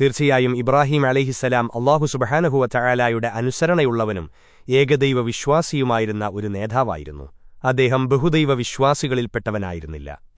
തീർച്ചയായും ഇബ്രാഹിം അലഹിസലാം അള്ളാഹു സുബഹാനഹുവ ചായാലായുടെ അനുസരണയുള്ളവനും ഏകദൈവ വിശ്വാസിയുമായിരുന്ന ഒരു നേതാവായിരുന്നു. അദ്ദേഹം ബഹുദൈവ വിശ്വാസികളിൽപ്പെട്ടവനായിരുന്നില്ല